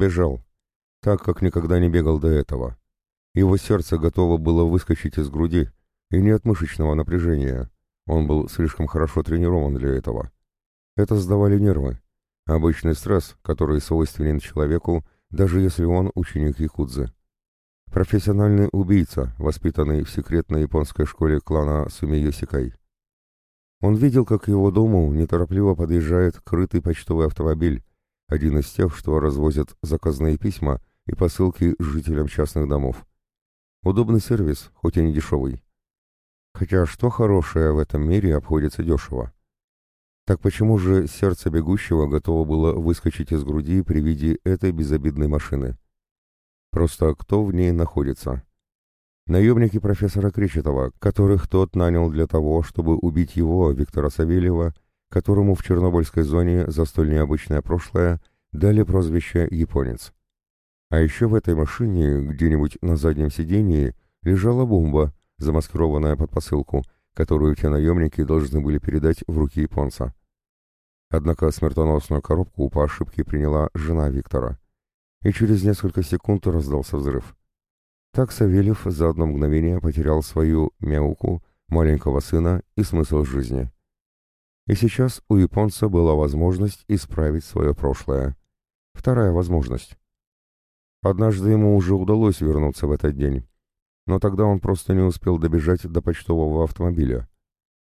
Бежал, так как никогда не бегал до этого. Его сердце готово было выскочить из груди, и не от мышечного напряжения. Он был слишком хорошо тренирован для этого. Это сдавали нервы. Обычный стресс, который свойственен человеку, даже если он ученик Якудзы. Профессиональный убийца, воспитанный в секретной японской школе клана Сумиёсикай. Он видел, как к его дому неторопливо подъезжает крытый почтовый автомобиль, один из тех, что развозят заказные письма и посылки жителям частных домов. Удобный сервис, хоть и не дешевый. Хотя что хорошее в этом мире обходится дешево? Так почему же сердце бегущего готово было выскочить из груди при виде этой безобидной машины? Просто кто в ней находится? Наемники профессора Кречетова, которых тот нанял для того, чтобы убить его, Виктора Савельева, которому в Чернобыльской зоне за столь необычное прошлое дали прозвище «Японец». А еще в этой машине, где-нибудь на заднем сидении, лежала бомба, замаскированная под посылку, которую те наемники должны были передать в руки японца. Однако смертоносную коробку по ошибке приняла жена Виктора и через несколько секунд раздался взрыв. Так Савельев за одно мгновение потерял свою мяуку, маленького сына и смысл жизни. И сейчас у японца была возможность исправить свое прошлое. Вторая возможность. Однажды ему уже удалось вернуться в этот день, но тогда он просто не успел добежать до почтового автомобиля.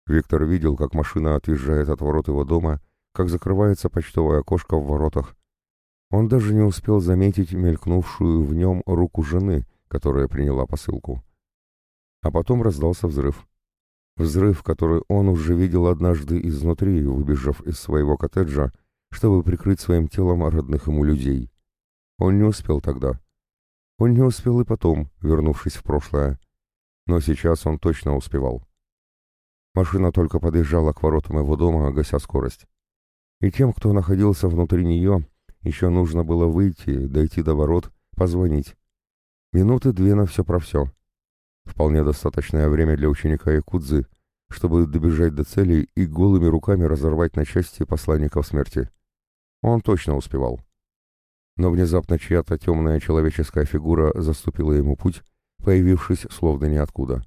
Виктор видел, как машина отъезжает от ворот его дома, как закрывается почтовое окошко в воротах, он даже не успел заметить мелькнувшую в нем руку жены, которая приняла посылку. А потом раздался взрыв. Взрыв, который он уже видел однажды изнутри, выбежав из своего коттеджа, чтобы прикрыть своим телом родных ему людей. Он не успел тогда. Он не успел и потом, вернувшись в прошлое. Но сейчас он точно успевал. Машина только подъезжала к воротам его дома, гася скорость. И тем, кто находился внутри нее, еще нужно было выйти, дойти до ворот, позвонить. Минуты две на все про все. Вполне достаточное время для ученика Якудзы, чтобы добежать до цели и голыми руками разорвать на части посланников смерти. Он точно успевал. Но внезапно чья-то темная человеческая фигура заступила ему путь, появившись словно ниоткуда.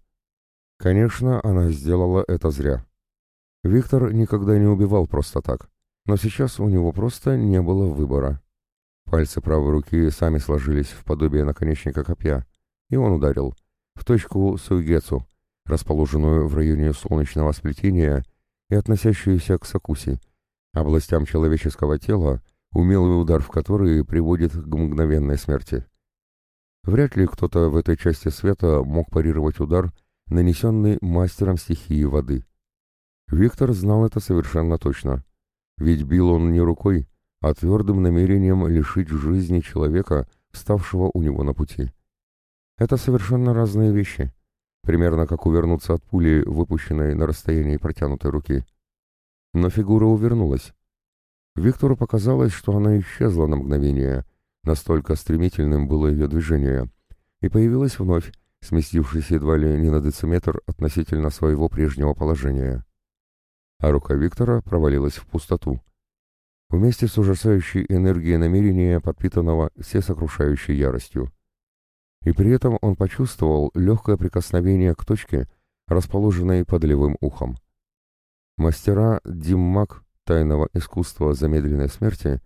Конечно, она сделала это зря. Виктор никогда не убивал просто так. Но сейчас у него просто не было выбора. Пальцы правой руки сами сложились в подобие наконечника копья, и он ударил в точку Суйгецу, расположенную в районе солнечного сплетения и относящуюся к Сакуси, областям человеческого тела, умелый удар в который приводит к мгновенной смерти. Вряд ли кто-то в этой части света мог парировать удар, нанесенный мастером стихии воды. Виктор знал это совершенно точно. Ведь бил он не рукой, а твердым намерением лишить жизни человека, вставшего у него на пути. Это совершенно разные вещи. Примерно как увернуться от пули, выпущенной на расстоянии протянутой руки. Но фигура увернулась. Виктору показалось, что она исчезла на мгновение, настолько стремительным было ее движение, и появилась вновь, сместившись едва ли не на дециметр относительно своего прежнего положения а рука Виктора провалилась в пустоту. Вместе с ужасающей энергией намерения, подпитанного всесокрушающей яростью. И при этом он почувствовал легкое прикосновение к точке, расположенной под левым ухом. Мастера Диммак тайного искусства замедленной смерти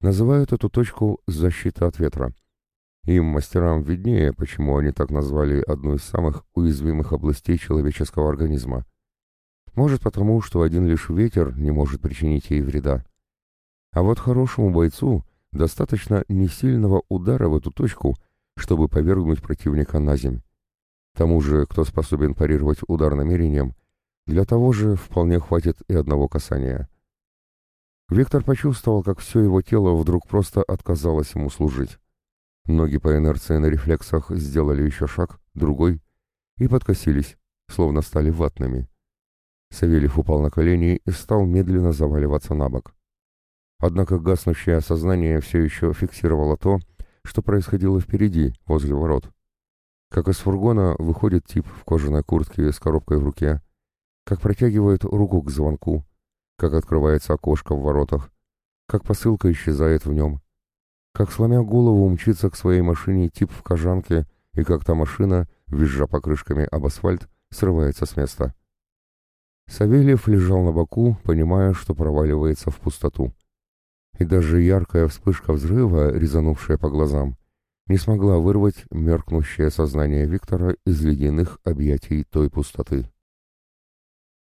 называют эту точку «защита от ветра». Им, мастерам, виднее, почему они так назвали одну из самых уязвимых областей человеческого организма – может потому, что один лишь ветер не может причинить ей вреда. А вот хорошему бойцу достаточно несильного удара в эту точку, чтобы повергнуть противника на земь. Тому же, кто способен парировать удар намерением, для того же вполне хватит и одного касания. Виктор почувствовал, как все его тело вдруг просто отказалось ему служить. Ноги по инерции на рефлексах сделали еще шаг, другой, и подкосились, словно стали ватными. Савельев упал на колени и стал медленно заваливаться на бок. Однако гаснущее сознание все еще фиксировало то, что происходило впереди, возле ворот. Как из фургона выходит тип в кожаной куртке с коробкой в руке, как протягивает руку к звонку, как открывается окошко в воротах, как посылка исчезает в нем, как сломя голову мчится к своей машине тип в кожанке, и как та машина, визжа покрышками об асфальт, срывается с места. Савельев лежал на боку, понимая, что проваливается в пустоту. И даже яркая вспышка взрыва, резанувшая по глазам, не смогла вырвать меркнущее сознание Виктора из ледяных объятий той пустоты.